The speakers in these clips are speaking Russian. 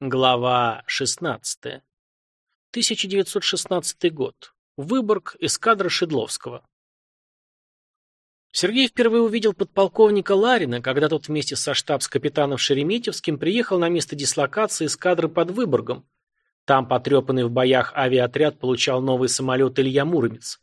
Глава 16. 1916 год. Выборг, эскадра Шедловского. Сергей впервые увидел подполковника Ларина, когда тот вместе со штабс-капитаном Шереметьевским приехал на место дислокации эскадры под Выборгом. Там потрепанный в боях авиаотряд получал новый самолет Илья Муромец.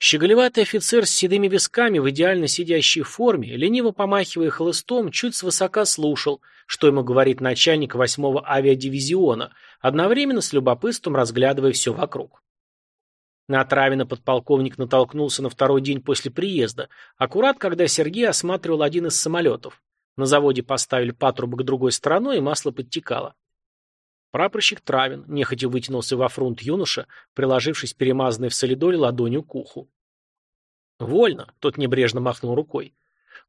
Щеголеватый офицер с седыми висками в идеально сидящей форме, лениво помахивая хлыстом, чуть свысока слушал, что ему говорит начальник восьмого авиадивизиона, одновременно с любопытством разглядывая все вокруг. На Травина подполковник натолкнулся на второй день после приезда, аккурат, когда Сергей осматривал один из самолетов. На заводе поставили патрубок другой стороной, и масло подтекало. Прапорщик Травин нехотя вытянулся во фронт юноша, приложившись перемазанной в солидоле ладонью к уху. «Вольно», — тот небрежно махнул рукой.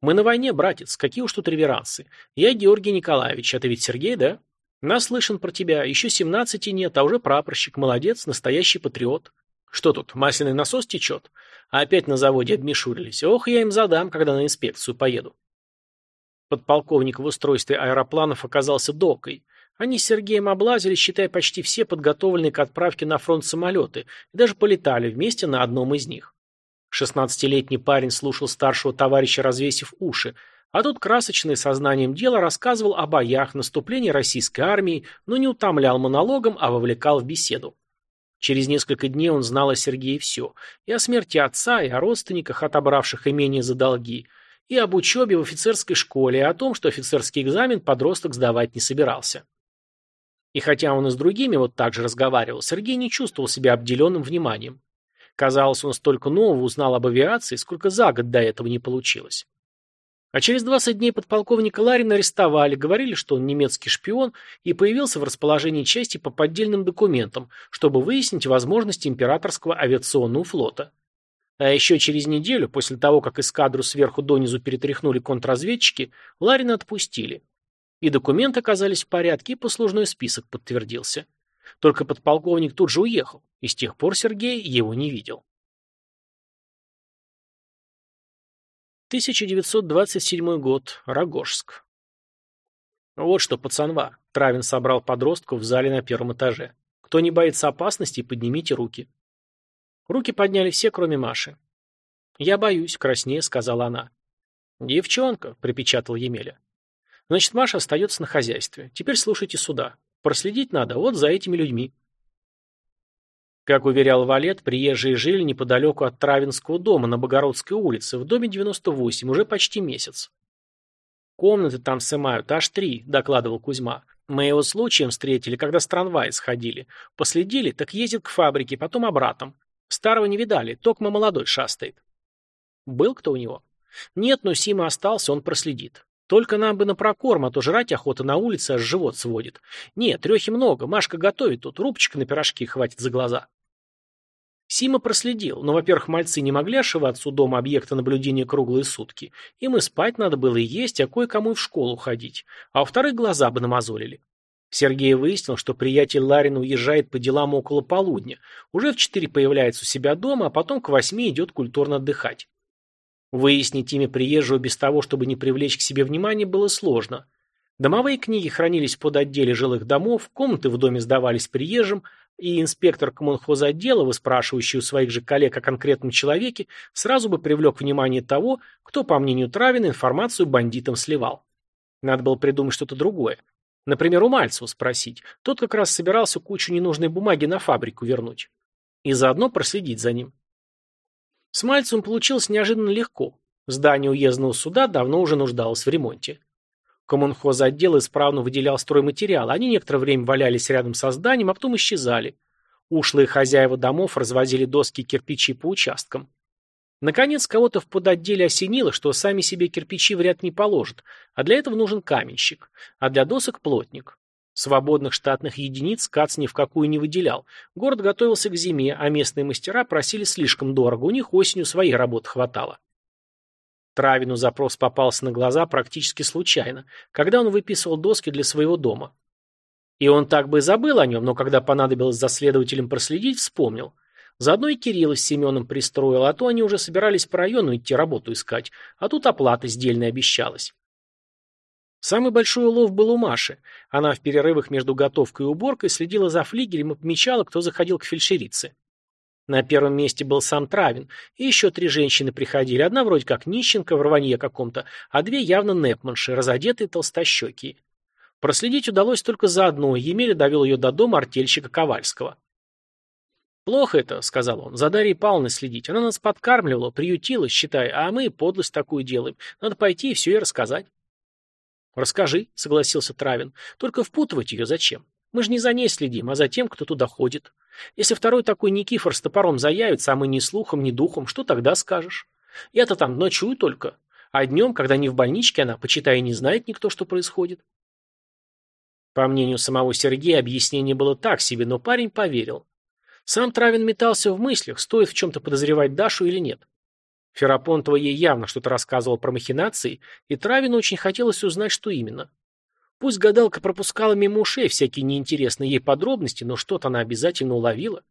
«Мы на войне, братец, какие уж тут реверансы. Я Георгий Николаевич, а ты ведь Сергей, да? Наслышан про тебя, еще семнадцати нет, а уже прапорщик, молодец, настоящий патриот. Что тут, масляный насос течет? А опять на заводе обмешурились. Ох, я им задам, когда на инспекцию поеду». Подполковник в устройстве аэропланов оказался докой — они с Сергеем облазили, считая почти все подготовленные к отправке на фронт самолеты, и даже полетали вместе на одном из них. Шестнадцатилетний парень слушал старшего товарища, развесив уши, а тут красочный сознанием дела рассказывал о боях, наступлении российской армии, но не утомлял монологом, а вовлекал в беседу. Через несколько дней он знал о Сергее все. И о смерти отца, и о родственниках, отобравших имение за долги, и об учебе в офицерской школе, и о том, что офицерский экзамен подросток сдавать не собирался. И хотя он и с другими вот так же разговаривал, Сергей не чувствовал себя обделенным вниманием. Казалось, он столько нового узнал об авиации, сколько за год до этого не получилось. А через 20 дней подполковника Ларина арестовали, говорили, что он немецкий шпион и появился в расположении части по поддельным документам, чтобы выяснить возможности императорского авиационного флота. А еще через неделю, после того, как эскадру сверху донизу перетряхнули контрразведчики, Ларина отпустили. И документы оказались в порядке, и послужной список подтвердился. Только подполковник тут же уехал, и с тех пор Сергей его не видел. 1927 год. Рогожск. Вот что, пацанва, Травин собрал подростков в зале на первом этаже. Кто не боится опасности, поднимите руки. Руки подняли все, кроме Маши. «Я боюсь», — краснее сказала она. «Девчонка», — припечатал Емеля. Значит, Маша остается на хозяйстве. Теперь слушайте сюда. Проследить надо вот за этими людьми. Как уверял Валет, приезжие жили неподалеку от Травинского дома на Богородской улице, в доме 98, уже почти месяц. «Комнаты там сымают, аж три», — докладывал Кузьма. «Мы его случаем встретили, когда с трамвая сходили. Последили, так ездит к фабрике, потом обратно. Старого не видали, токмо молодой шастает». «Был кто у него?» «Нет, но Сима остался, он проследит. Только нам бы на прокорм, а то жрать охота на улице аж живот сводит. Нет, трехи много, Машка готовит тут, рубчика на пирожки хватит за глаза. Сима проследил, но, во-первых, мальцы не могли ошиваться у дома объекта наблюдения круглые сутки. Им и спать надо было и есть, а кое-кому и в школу ходить. А во-вторых, глаза бы намазолили. Сергей выяснил, что приятель Ларин уезжает по делам около полудня. Уже в четыре появляется у себя дома, а потом к восьми идет культурно отдыхать. Выяснить имя приезжего без того, чтобы не привлечь к себе внимание, было сложно. Домовые книги хранились под отделе жилых домов, комнаты в доме сдавались приезжим, и инспектор коммунхозотдела, выспрашивающий у своих же коллег о конкретном человеке, сразу бы привлек внимание того, кто, по мнению Травина, информацию бандитам сливал. Надо было придумать что-то другое. Например, у Мальцева спросить. Тот как раз собирался кучу ненужной бумаги на фабрику вернуть. И заодно проследить за ним. С Мальцевым получилось неожиданно легко. Здание уездного суда давно уже нуждалось в ремонте. Коммунхоз отдел исправно выделял стройматериал, они некоторое время валялись рядом со зданием, а потом исчезали. Ушлые хозяева домов развозили доски и кирпичи по участкам. Наконец, кого-то в подотделе осенило, что сами себе кирпичи в ряд не положат, а для этого нужен каменщик, а для досок – плотник. Свободных штатных единиц КАЦ ни в какую не выделял. Город готовился к зиме, а местные мастера просили слишком дорого, у них осенью своей работы хватало. Травину запрос попался на глаза практически случайно, когда он выписывал доски для своего дома. И он так бы и забыл о нем, но когда понадобилось за следователем проследить, вспомнил. Заодно и Кирилла с Семеном пристроил, а то они уже собирались по району идти работу искать, а тут оплата сдельная обещалась. Самый большой улов был у Маши. Она в перерывах между готовкой и уборкой следила за флигелем и помечала, кто заходил к фельдшерице. На первом месте был сам Травин, и еще три женщины приходили. Одна вроде как нищенка в рванье каком-то, а две явно непманши, разодетые толстощеки. Проследить удалось только за одной, Емеля довел ее до дома артельщика Ковальского. «Плохо это», — сказал он, — «за Дарьей Павловной следить. Она нас подкармливала, приютила, считай, а мы подлость такую делаем. Надо пойти и все ей рассказать». «Расскажи», — согласился Травин. «Только впутывать ее зачем? Мы же не за ней следим, а за тем, кто туда ходит. Если второй такой Никифор с топором заявится, а мы ни слухом, ни духом, что тогда скажешь? Я-то там ночую только. А днем, когда не в больничке она, почитай, не знает никто, что происходит». По мнению самого Сергея, объяснение было так себе, но парень поверил. Сам Травин метался в мыслях, стоит в чем-то подозревать Дашу или нет. Ферапонтова ей явно что-то рассказывал про махинации, и Травину очень хотелось узнать, что именно. Пусть гадалка пропускала мимо ушей всякие неинтересные ей подробности, но что-то она обязательно уловила.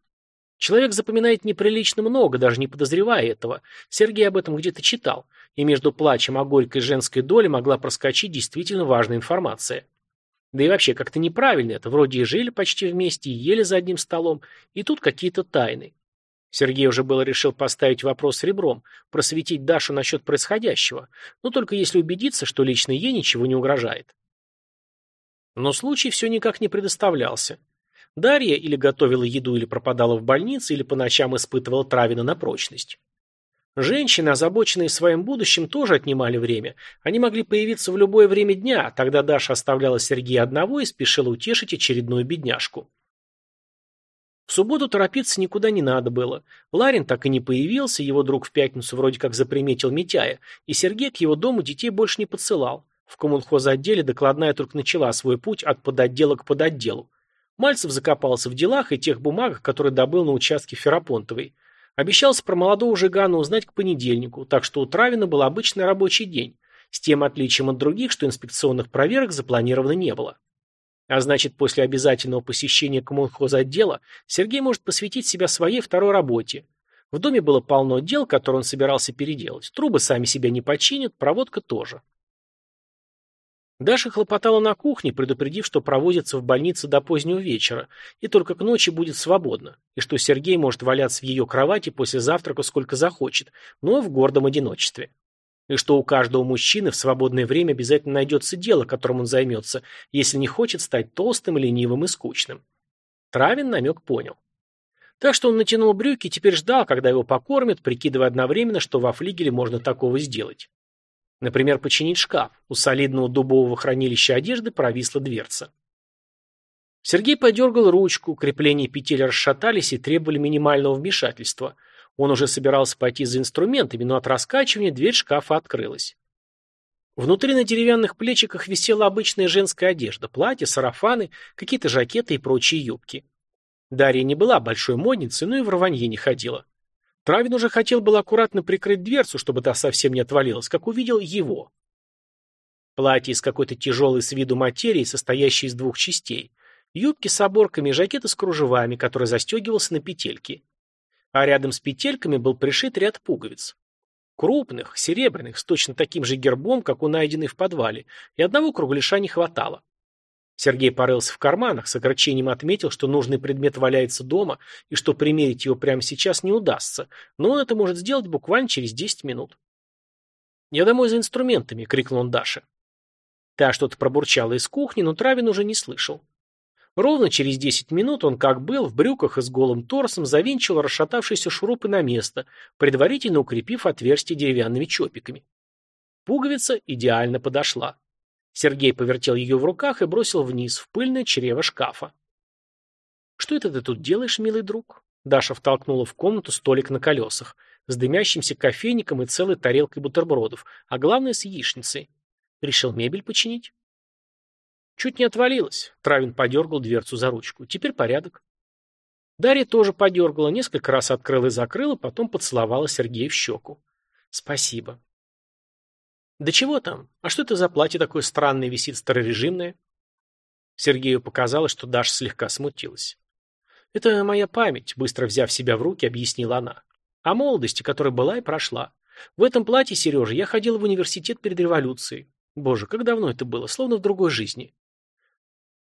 Человек запоминает неприлично много, даже не подозревая этого. Сергей об этом где-то читал, и между плачем о горькой женской доле могла проскочить действительно важная информация. Да и вообще как-то неправильно это, вроде и жили почти вместе, и ели за одним столом, и тут какие-то тайны. Сергей уже было решил поставить вопрос ребром, просветить Дашу насчет происходящего, но только если убедиться, что лично ей ничего не угрожает. Но случай все никак не предоставлялся. Дарья или готовила еду, или пропадала в больнице, или по ночам испытывала травина на прочность. Женщины, озабоченные своим будущим, тоже отнимали время. Они могли появиться в любое время дня, тогда Даша оставляла Сергея одного и спешила утешить очередную бедняжку. В субботу торопиться никуда не надо было. Ларин так и не появился, его друг в пятницу вроде как заприметил Митяя, и Сергей к его дому детей больше не подсылал. В коммунхозотделе докладная только начала свой путь от подотдела к подотделу. Мальцев закопался в делах и тех бумагах, которые добыл на участке Ферапонтовой. Обещался про молодого Жигана узнать к понедельнику, так что у Травина был обычный рабочий день, с тем отличием от других, что инспекционных проверок запланировано не было. А значит, после обязательного посещения коммунхозотдела Сергей может посвятить себя своей второй работе. В доме было полно дел, которые он собирался переделать. Трубы сами себя не починят, проводка тоже. Даша хлопотала на кухне, предупредив, что проводится в больнице до позднего вечера, и только к ночи будет свободно, и что Сергей может валяться в ее кровати после завтрака сколько захочет, но в гордом одиночестве и что у каждого мужчины в свободное время обязательно найдется дело, которым он займется, если не хочет стать толстым, ленивым и скучным. Травин намек понял. Так что он натянул брюки и теперь ждал, когда его покормят, прикидывая одновременно, что во флигеле можно такого сделать. Например, починить шкаф. У солидного дубового хранилища одежды провисла дверца. Сергей подергал ручку, крепления петель расшатались и требовали минимального вмешательства – он уже собирался пойти за инструментами, но от раскачивания дверь шкафа открылась. Внутри на деревянных плечиках висела обычная женская одежда, платья, сарафаны, какие-то жакеты и прочие юбки. Дарья не была большой модницей, но и в рванье не ходила. Травин уже хотел был аккуратно прикрыть дверцу, чтобы та совсем не отвалилась, как увидел его. Платье из какой-то тяжелой с виду материи, состоящей из двух частей. Юбки с оборками и жакеты с кружевами, который застегивался на петельки а рядом с петельками был пришит ряд пуговиц. Крупных, серебряных, с точно таким же гербом, как у найденной в подвале, и одного кругляша не хватало. Сергей порылся в карманах, с огорчением отметил, что нужный предмет валяется дома и что примерить его прямо сейчас не удастся, но он это может сделать буквально через 10 минут. «Я домой за инструментами!» — крикнул он Даше. Та что-то пробурчала из кухни, но Травин уже не слышал. Ровно через 10 минут он, как был, в брюках и с голым торсом завинчил расшатавшиеся шурупы на место, предварительно укрепив отверстие деревянными чопиками. Пуговица идеально подошла. Сергей повертел ее в руках и бросил вниз, в пыльное чрево шкафа. «Что это ты тут делаешь, милый друг?» Даша втолкнула в комнату столик на колесах, с дымящимся кофейником и целой тарелкой бутербродов, а главное с яичницей. «Решил мебель починить?» Чуть не отвалилась. Травин подергал дверцу за ручку. Теперь порядок. Дарья тоже подергала, несколько раз открыла и закрыла, потом поцеловала Сергея в щеку. Спасибо. Да чего там? А что это за платье такое странное висит, старорежимное? Сергею показалось, что Даша слегка смутилась. «Это моя память», — быстро взяв себя в руки, объяснила она. «О молодости, которая была и прошла. В этом платье, Сережа, я ходила в университет перед революцией. Боже, как давно это было, словно в другой жизни.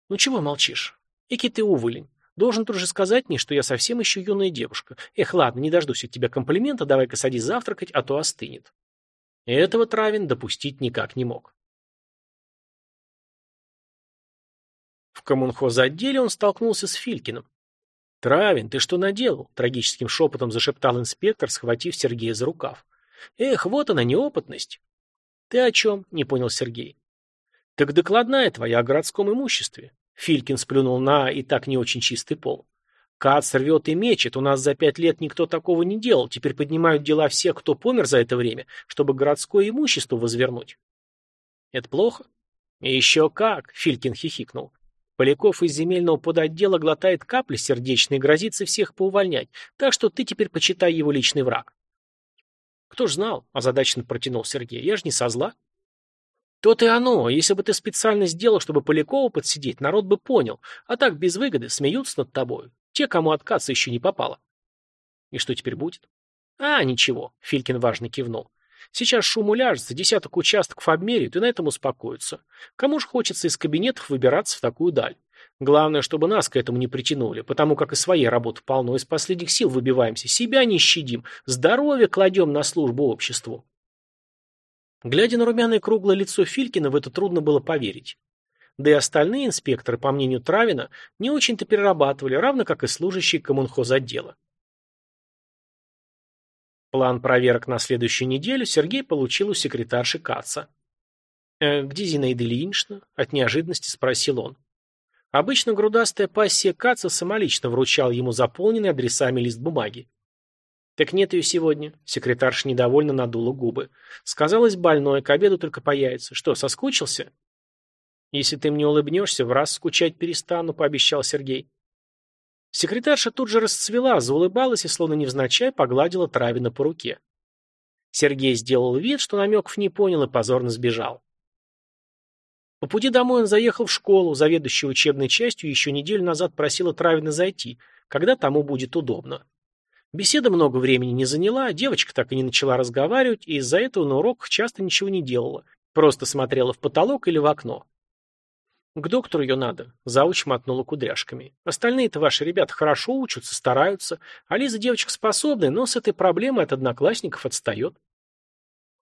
Ну чего молчишь? Эки ты уволень. Должен тут же сказать мне, что я совсем еще юная девушка. Эх, ладно, не дождусь от тебя комплимента, давай-ка садись завтракать, а то остынет. Этого Травин допустить никак не мог. В коммунхозотделе он столкнулся с Филькиным. «Травин, ты что наделал?» – трагическим шепотом зашептал инспектор, схватив Сергея за рукав. «Эх, вот она, неопытность!» «Ты о чем?» – не понял Сергей. «Так докладная твоя о городском имуществе». Филькин сплюнул на и так не очень чистый пол. Кац рвет и мечет, у нас за пять лет никто такого не делал, теперь поднимают дела всех, кто помер за это время, чтобы городское имущество возвернуть. Это плохо? еще как, Филькин хихикнул. Поляков из земельного подотдела глотает капли сердечные грозится всех поувольнять, так что ты теперь почитай его личный враг. Кто ж знал, озадаченно протянул Сергей, я ж не со зла. То-то и оно, если бы ты специально сделал, чтобы Полякова подсидеть, народ бы понял, а так без выгоды смеются над тобой. Те, кому откаться еще не попало. И что теперь будет? А, ничего, Филькин важно кивнул. Сейчас шум уляжется, десяток участков обмеряют и на этом успокоятся. Кому ж хочется из кабинетов выбираться в такую даль? Главное, чтобы нас к этому не притянули, потому как и своей работы полно, из последних сил выбиваемся, себя не щадим, здоровье кладем на службу обществу. Глядя на румяное круглое лицо Филькина, в это трудно было поверить. Да и остальные инспекторы, по мнению Травина, не очень-то перерабатывали, равно как и служащие коммунхозотдела. План проверок на следующую неделю Сергей получил у секретарши Каца. «Э, «Где Зинаида Ильинична?» – от неожиданности спросил он. Обычно грудастая пассия Каца самолично вручал ему заполненный адресами лист бумаги. «Так нет ее сегодня», — секретарша недовольно надула губы. «Сказалось больной, к обеду только появится. Что, соскучился?» «Если ты мне улыбнешься, в раз скучать перестану», — пообещал Сергей. Секретарша тут же расцвела, заулыбалась и, словно невзначай, погладила Травина по руке. Сергей сделал вид, что намеков не понял и позорно сбежал. По пути домой он заехал в школу, заведующая учебной частью еще неделю назад просила Травина зайти, когда тому будет удобно. Беседа много времени не заняла, девочка так и не начала разговаривать, и из-за этого на уроках часто ничего не делала, просто смотрела в потолок или в окно. «К доктору ее надо», — зауч мотнула кудряшками. «Остальные-то ваши ребята хорошо учатся, стараются, а Лиза девочка способная, но с этой проблемой от одноклассников отстает».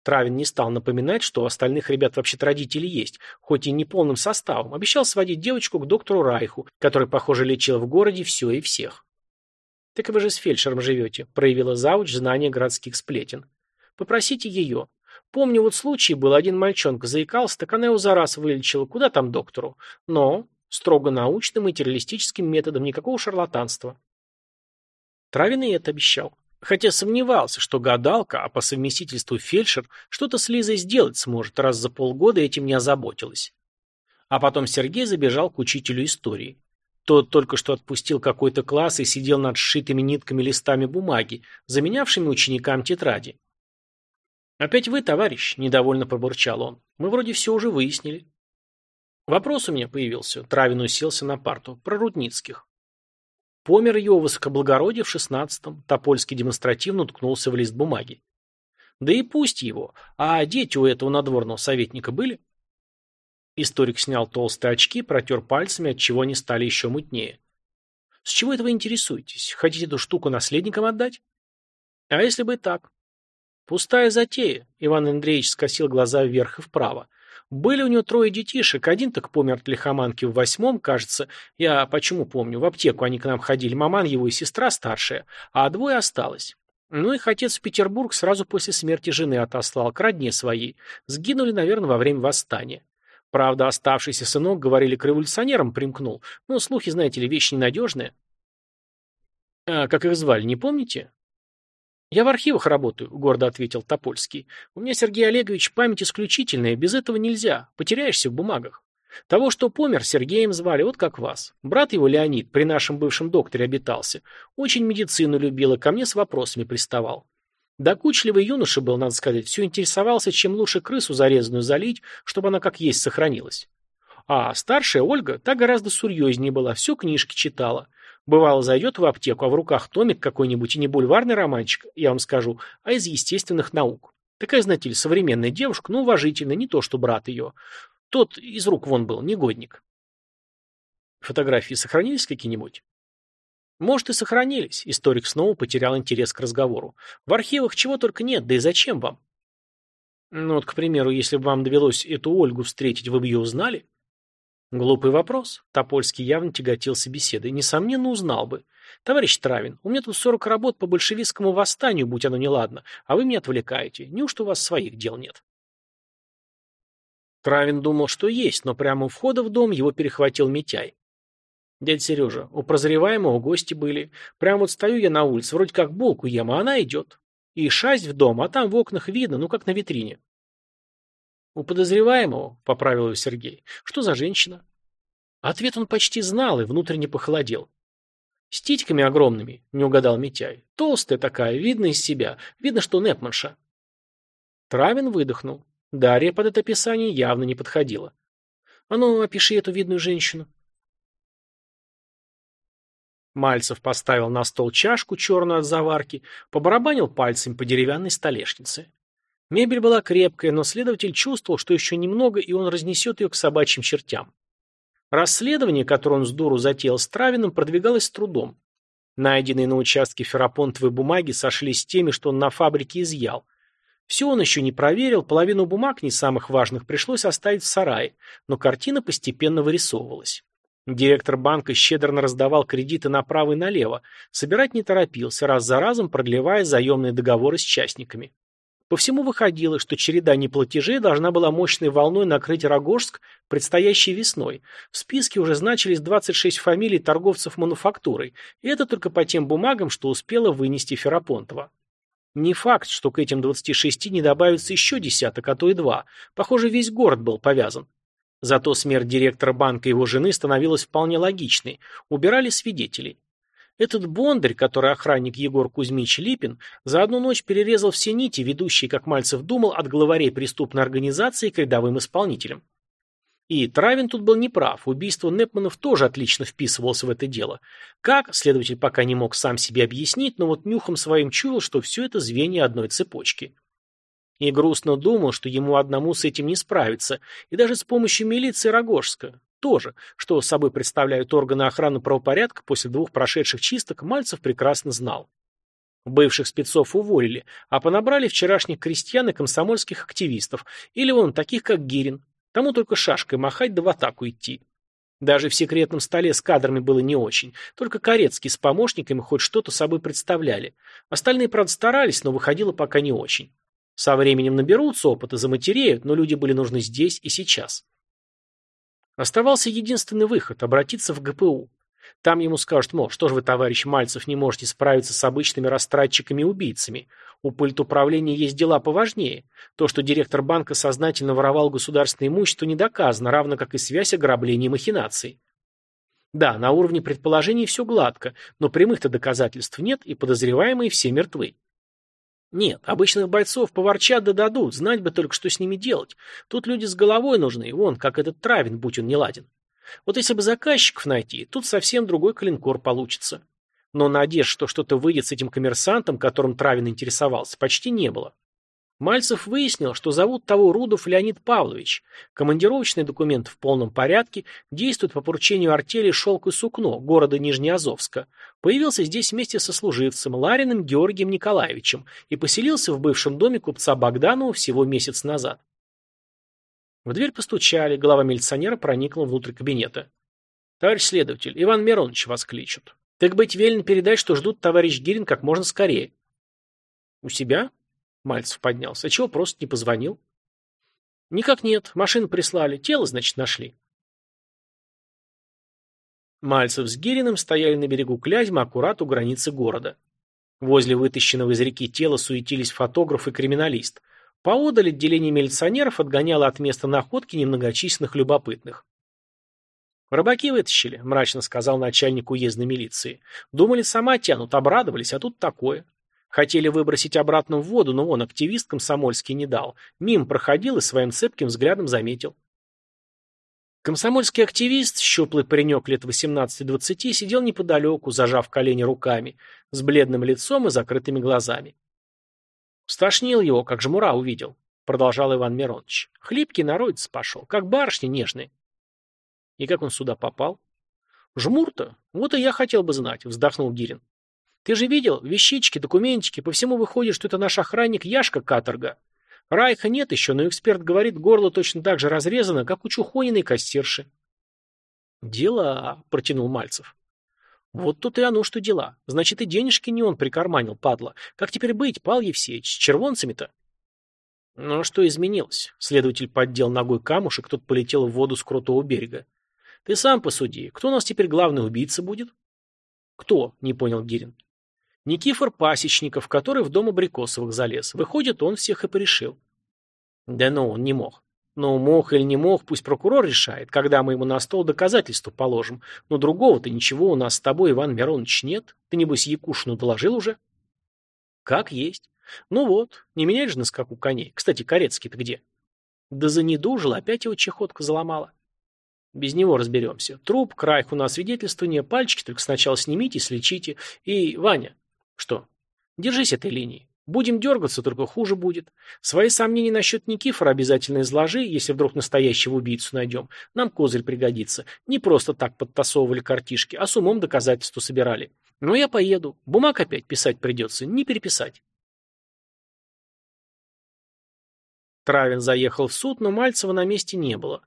Травин не стал напоминать, что у остальных ребят вообще-то родители есть, хоть и не полным составом. Обещал сводить девочку к доктору Райху, который, похоже, лечил в городе все и всех. «Так вы же с фельдшером живете», — проявила зауч знание городских сплетен. «Попросите ее. Помню, вот случай был, один мальчонка заикался, так она его за раз вылечила. Куда там доктору? Но строго научным и материалистическим методом, никакого шарлатанства. Травин и это обещал. Хотя сомневался, что гадалка, а по совместительству фельдшер, что-то с Лизой сделать сможет, раз за полгода этим не озаботилась. А потом Сергей забежал к учителю истории. Тот только что отпустил какой-то класс и сидел над сшитыми нитками листами бумаги, заменявшими ученикам тетради. «Опять вы, товарищ?» – недовольно пробурчал он. «Мы вроде все уже выяснили». Вопрос у меня появился. Травин уселся на парту. Про Рудницких. Помер его высокоблагородие в шестнадцатом. Топольский демонстративно уткнулся в лист бумаги. Да и пусть его. А дети у этого надворного советника были? Историк снял толстые очки, протер пальцами, от чего они стали еще мутнее. С чего это вы интересуетесь? Хотите эту штуку наследникам отдать? А если бы так? Пустая затея. Иван Андреевич скосил глаза вверх и вправо. Были у него трое детишек, один так помер от лихоманки в восьмом, кажется, я почему помню, в аптеку они к нам ходили, маман его и сестра старшая, а двое осталось. Ну их отец в Петербург сразу после смерти жены отослал, к родне своей. Сгинули, наверное, во время восстания. Правда, оставшийся сынок, говорили, к революционерам примкнул. Ну, слухи, знаете ли, вещь ненадежная. А как их звали, не помните? «Я в архивах работаю», — гордо ответил Топольский. «У меня, Сергей Олегович, память исключительная, без этого нельзя, потеряешься в бумагах. Того, что помер, Сергеем звали, вот как вас. Брат его, Леонид, при нашем бывшем докторе обитался. Очень медицину любил и ко мне с вопросами приставал. Докучливый юноша был, надо сказать, все интересовался, чем лучше крысу зарезанную залить, чтобы она как есть сохранилась. А старшая Ольга, та гораздо серьезнее была, все книжки читала. Бывало, зайдет в аптеку, а в руках томик какой-нибудь и не бульварный романчик, я вам скажу, а из естественных наук. Такая, знаете ли, современная девушка, но уважительная, не то что брат ее. Тот из рук вон был, негодник. Фотографии сохранились какие-нибудь? Может, и сохранились. Историк снова потерял интерес к разговору. В архивах чего только нет, да и зачем вам? Ну вот, к примеру, если бы вам довелось эту Ольгу встретить, вы бы ее узнали? Глупый вопрос. Топольский явно тяготился беседой. Несомненно, узнал бы. Товарищ Травин, у меня тут сорок работ по большевистскому восстанию, будь оно неладно, а вы меня отвлекаете. Неужто у вас своих дел нет? Травин думал, что есть, но прямо у входа в дом его перехватил Митяй. Дядя Сережа, у прозреваемого гости были. Прямо вот стою я на улице, вроде как булку ем, а она идет. И шасть в дом, а там в окнах видно, ну как на витрине. У подозреваемого, поправил его Сергей, что за женщина? Ответ он почти знал и внутренне похолодел. С титьками огромными, не угадал Митяй. Толстая такая, видно из себя, видно, что Непманша. Травин выдохнул. Дарья под это описание явно не подходила. А ну, опиши эту видную женщину. Мальцев поставил на стол чашку, черную от заварки, побарабанил пальцем по деревянной столешнице. Мебель была крепкая, но следователь чувствовал, что еще немного, и он разнесет ее к собачьим чертям. Расследование, которое он с дуру затеял с Травиным, продвигалось с трудом. Найденные на участке ферропонтовые бумаги сошлись с теми, что он на фабрике изъял. Все он еще не проверил, половину бумаг, не самых важных, пришлось оставить в сарае, но картина постепенно вырисовывалась. Директор банка щедро раздавал кредиты направо и налево, собирать не торопился, раз за разом продлевая заемные договоры с частниками. По всему выходило, что череда неплатежей должна была мощной волной накрыть Рогожск предстоящей весной. В списке уже значились 26 фамилий торговцев мануфактурой, и это только по тем бумагам, что успела вынести Ферапонтова. Не факт, что к этим 26 не добавится еще десяток, а то и два. Похоже, весь город был повязан. Зато смерть директора банка и его жены становилась вполне логичной. Убирали свидетелей. Этот бондарь, который охранник Егор Кузьмич Липин, за одну ночь перерезал все нити, ведущие, как Мальцев думал, от главарей преступной организации к рядовым исполнителям. И Травин тут был неправ, убийство Непманов тоже отлично вписывалось в это дело. Как, следователь пока не мог сам себе объяснить, но вот нюхом своим чуял, что все это звенья одной цепочки. И грустно думал, что ему одному с этим не справиться, и даже с помощью милиции Рогожска. Тоже, что собой представляют органы охраны правопорядка после двух прошедших чисток, Мальцев прекрасно знал. Бывших спецов уволили, а понабрали вчерашних крестьян и комсомольских активистов, или вон таких, как Гирин. Тому только шашкой махать да в атаку идти. Даже в секретном столе с кадрами было не очень. Только Корецкий с помощниками хоть что-то собой представляли. Остальные, правда, старались, но выходило пока не очень. Со временем наберутся опыта, заматереют, но люди были нужны здесь и сейчас. Оставался единственный выход – обратиться в ГПУ. Там ему скажут, мол, что же вы, товарищ Мальцев, не можете справиться с обычными растратчиками и убийцами. У управления есть дела поважнее. То, что директор банка сознательно воровал государственное имущество, не доказано, равно как и связь ограбления и махинаций. Да, на уровне предположений все гладко, но прямых-то доказательств нет, и подозреваемые все мертвы. Нет, обычных бойцов поворчат да дадут, знать бы только, что с ними делать. Тут люди с головой нужны, вон, как этот Травин, будь он не ладен. Вот если бы заказчиков найти, тут совсем другой клинкор получится. Но надежд, что что-то выйдет с этим коммерсантом, которым Травин интересовался, почти не было. Мальцев выяснил, что зовут того Рудов Леонид Павлович. Командировочный документ в полном порядке, действует по поручению артели «Шелк и сукно» города Нижнеозовска. Появился здесь вместе со служивцем Лариным Георгием Николаевичем и поселился в бывшем доме купца Богданова всего месяц назад. В дверь постучали, глава милиционера проникла внутрь кабинета. «Товарищ следователь, Иван Миронович вас кличут. Так быть велено передать, что ждут товарищ Гирин как можно скорее». «У себя?» Мальцев поднялся. А чего просто не позвонил? Никак нет. Машину прислали. Тело, значит, нашли. Мальцев с Гириным стояли на берегу Клязьмы, аккурат у границы города. Возле вытащенного из реки тела суетились фотограф и криминалист. Поодаль отделение милиционеров отгоняло от места находки немногочисленных любопытных. «Рыбаки вытащили», — мрачно сказал начальник уездной милиции. «Думали, сама тянут, обрадовались, а тут такое. Хотели выбросить обратно в воду, но он активист комсомольский не дал. Мим проходил и своим цепким взглядом заметил. Комсомольский активист, щуплый паренек лет 18-20, сидел неподалеку, зажав колени руками, с бледным лицом и закрытыми глазами. Стошнил его, как жмура увидел, продолжал Иван Миронович. Хлипкий народец пошел, как барышня нежный. И как он сюда попал? Жмур-то? Вот и я хотел бы знать, вздохнул Гирин. Ты же видел, вещички, документики, по всему выходит, что это наш охранник Яшка Каторга. Райха нет еще, но эксперт говорит, горло точно так же разрезано, как у Чухониной кассирши. «Дела», — протянул Мальцев. «Вот тут и оно, что дела. Значит, и денежки не он прикарманил, падла. Как теперь быть, Пал Евсеевич, с червонцами-то?» «Ну, что изменилось?» Следователь поддел ногой камушек, тот полетел в воду с крутого берега. «Ты сам посуди. Кто у нас теперь главный убийца будет?» «Кто?» — не понял Гирин. Никифор Пасечников, который в дом Абрикосовых залез. Выходит, он всех и порешил. Да ну, он не мог. Ну, мог или не мог, пусть прокурор решает, когда мы ему на стол доказательства положим. Но другого-то ничего у нас с тобой, Иван Миронович, нет. Ты, небось, Якушину доложил уже? Как есть. Ну вот, не меняешь же на скаку коней. Кстати, Корецкий-то где? Да занедужил, опять его чехотка заломала. Без него разберемся. Труп, крайх у нас свидетельствования, пальчики только сначала снимите, слечите. И, Ваня, что? Держись этой линии. Будем дергаться, только хуже будет. Свои сомнения насчет Никифора обязательно изложи, если вдруг настоящего убийцу найдем. Нам козырь пригодится. Не просто так подтасовывали картишки, а с умом доказательства собирали. Но я поеду. Бумаг опять писать придется, не переписать. Травин заехал в суд, но Мальцева на месте не было.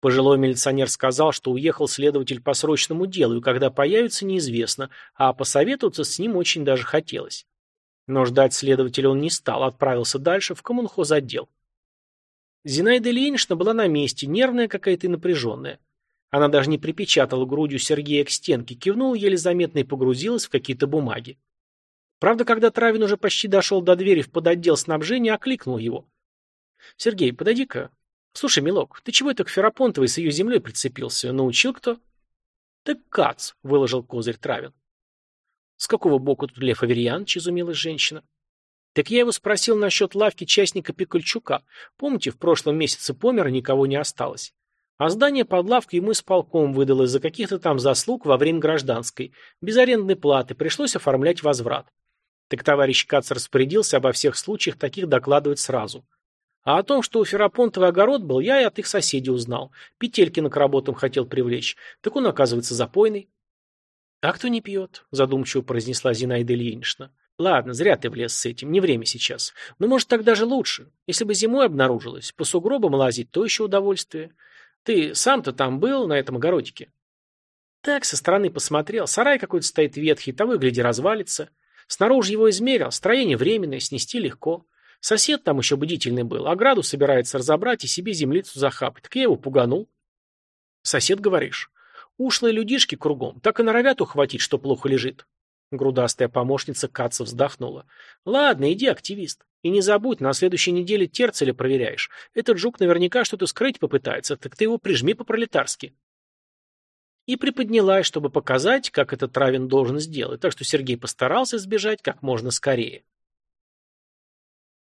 Пожилой милиционер сказал, что уехал следователь по срочному делу, и когда появится, неизвестно, а посоветоваться с ним очень даже хотелось. Но ждать следователя он не стал, отправился дальше в коммунхозотдел. Зинаида Ильинична была на месте, нервная какая-то и напряженная. Она даже не припечатала грудью Сергея к стенке, кивнула еле заметно и погрузилась в какие-то бумаги. Правда, когда Травин уже почти дошел до двери в подотдел снабжения, окликнул его. «Сергей, подойди-ка, Слушай, милок, ты чего это к Ферапонтовой с ее землей прицепился? Научил кто? Так Кац, выложил козырь Травин. С какого боку тут Лев Аверьянович, изумилась женщина. Так я его спросил насчет лавки частника Пикольчука. Помните, в прошлом месяце помер, никого не осталось. А здание под лавку ему исполком выдало из-за каких-то там заслуг во время гражданской. Без арендной платы пришлось оформлять возврат. Так товарищ Кац распорядился обо всех случаях таких докладывать сразу. А о том, что у Ферапонтова огород был, я и от их соседей узнал. Петелькина к работам хотел привлечь. Так он, оказывается, запойный. — А кто не пьет? — задумчиво произнесла Зинаида Ильинична. — Ладно, зря ты влез с этим, не время сейчас. Но, может, так даже лучше. Если бы зимой обнаружилось, по сугробам лазить, то еще удовольствие. Ты сам-то там был, на этом огородике? Так, со стороны посмотрел. Сарай какой-то стоит ветхий, того и гляди развалится. Снаружи его измерил, строение временное, снести легко. Сосед там еще бдительный был, ограду собирается разобрать и себе землицу захапать. Так я его пуганул. Сосед, говоришь? Ушлые людишки кругом, так и норовят ухватить, что плохо лежит. Грудастая помощница Каца вздохнула. Ладно, иди, активист. И не забудь, на следующей неделе терцеля проверяешь. Этот жук наверняка что-то скрыть попытается, так ты его прижми по-пролетарски. И приподнялась, чтобы показать, как этот Травин должен сделать, так что Сергей постарался сбежать как можно скорее.